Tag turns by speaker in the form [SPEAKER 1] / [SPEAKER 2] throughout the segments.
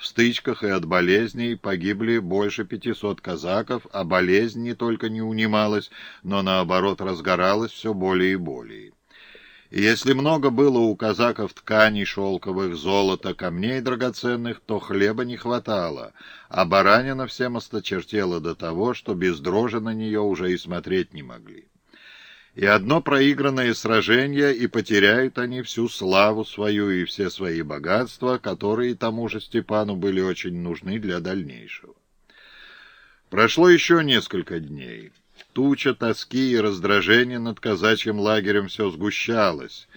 [SPEAKER 1] В стычках и от болезней погибли больше 500 казаков, а болезнь не только не унималась, но наоборот разгоралась все более и более. Если много было у казаков тканей шелковых, золота, камней драгоценных, то хлеба не хватало, а баранина всем осточертела до того, что без дрожи на нее уже и смотреть не могли. И одно проигранное сражение, и потеряют они всю славу свою и все свои богатства, которые тому же Степану были очень нужны для дальнейшего. Прошло еще несколько дней. Туча тоски и раздражения над казачьим лагерем все сгущалась.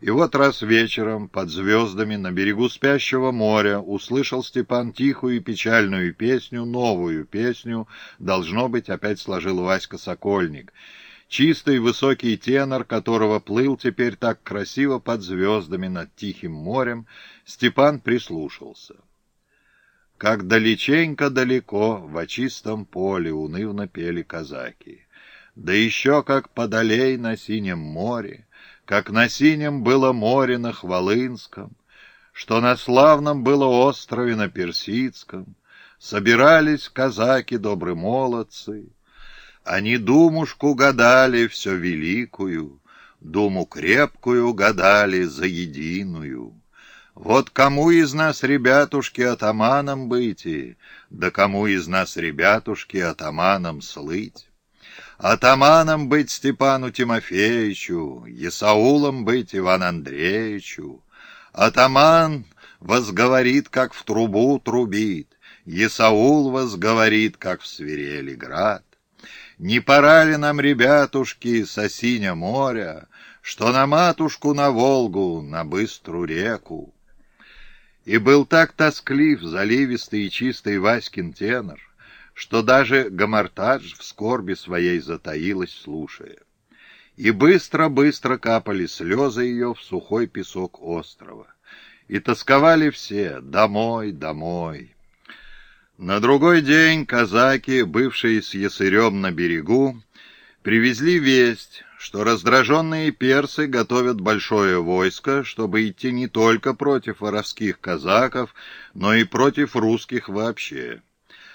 [SPEAKER 1] И вот раз вечером, под звездами, на берегу спящего моря, услышал Степан тихую и печальную песню, новую песню, должно быть, опять сложил Васька Сокольник. Чистый высокий тенор, которого плыл теперь так красиво под звездами над тихим морем, Степан прислушался. Как далеченько далеко в очистом поле унывно пели казаки. Да еще как подалей на синем море, как на синем было море на Хвалынском, что на славном было острове на Персидском, собирались казаки добрые молодцы. Они думушку гадали все великую, думу крепкую гадали за единую. Вот кому из нас, ребятушки, атаманом быть, да кому из нас, ребятушки, атаманом слыть? Атаманом быть Степану Тимофеевичу, Исаулом быть Иван Андреевичу. Атаман возговорит, как в трубу трубит, Исаул возговорит, как в свирели град. Не пора ли нам, ребятушки, со синя моря, Что на матушку, на Волгу, на быструю реку? И был так тосклив, заливистый и чистый Васькин тенор, что даже Гамартадж в скорби своей затаилась, слушая. И быстро-быстро капали слезы ее в сухой песок острова. И тосковали все «домой, домой». На другой день казаки, бывшие с ясырем на берегу, привезли весть, что раздраженные персы готовят большое войско, чтобы идти не только против воровских казаков, но и против русских вообще.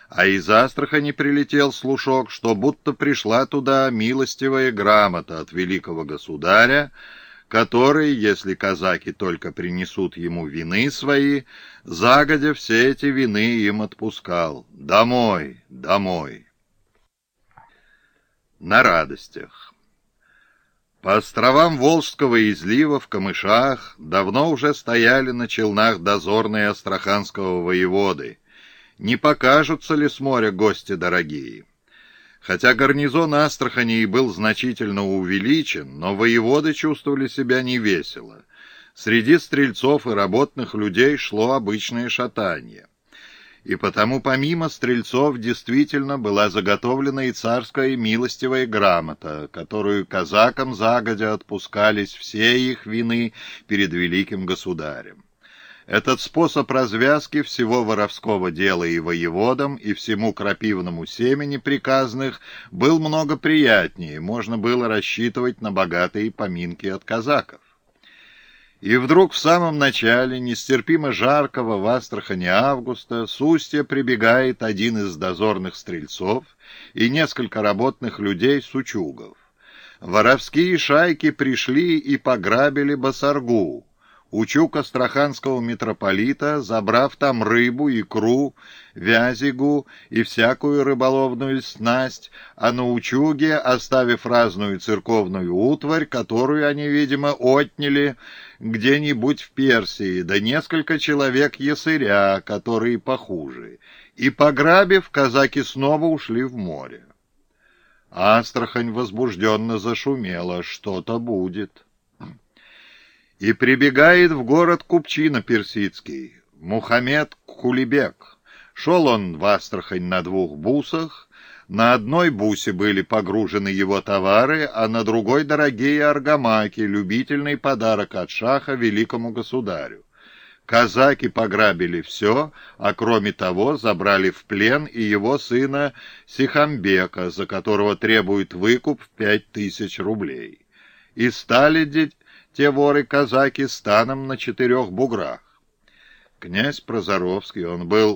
[SPEAKER 1] А из Астрахани прилетел слушок, что будто пришла туда милостивая грамота от великого государя, который, если казаки только принесут ему вины свои, загодя все эти вины им отпускал. Домой, домой. На радостях. По островам Волжского излива в камышах давно уже стояли на челнах дозорные астраханского воеводы. Не покажутся ли с моря гости дорогие? Хотя гарнизон Астрахани и был значительно увеличен, но воеводы чувствовали себя невесело. Среди стрельцов и работных людей шло обычное шатание и потому помимо стрельцов действительно была заготовлена и царская милостивая грамота, которую казакам загодя отпускались все их вины перед великим государем. Этот способ развязки всего воровского дела и воеводам, и всему крапивному семени приказных был много приятнее, можно было рассчитывать на богатые поминки от казаков. И вдруг в самом начале нестерпимо жаркого в Астрахани августа с устья прибегает один из дозорных стрельцов и несколько работных людей-сучугов. Воровские шайки пришли и пограбили Басаргу, Учук астраханского митрополита, забрав там рыбу, икру, вязигу и всякую рыболовную снасть, а на Учуге оставив разную церковную утварь, которую они, видимо, отняли где-нибудь в Персии, да несколько человек ясыря, которые похуже. И, пограбив, казаки снова ушли в море. Астрахань возбужденно зашумела, что-то будет и прибегает в город купчина персидский, Мухаммед Кулибек. Шел он в Астрахань на двух бусах, на одной бусе были погружены его товары, а на другой дорогие аргамаки, любительный подарок от шаха великому государю. Казаки пограбили все, а кроме того забрали в плен и его сына Сихамбека, за которого требуют выкуп в пять тысяч рублей. И стали те воры-казаки станом на четырех буграх. Князь Прозоровский, он был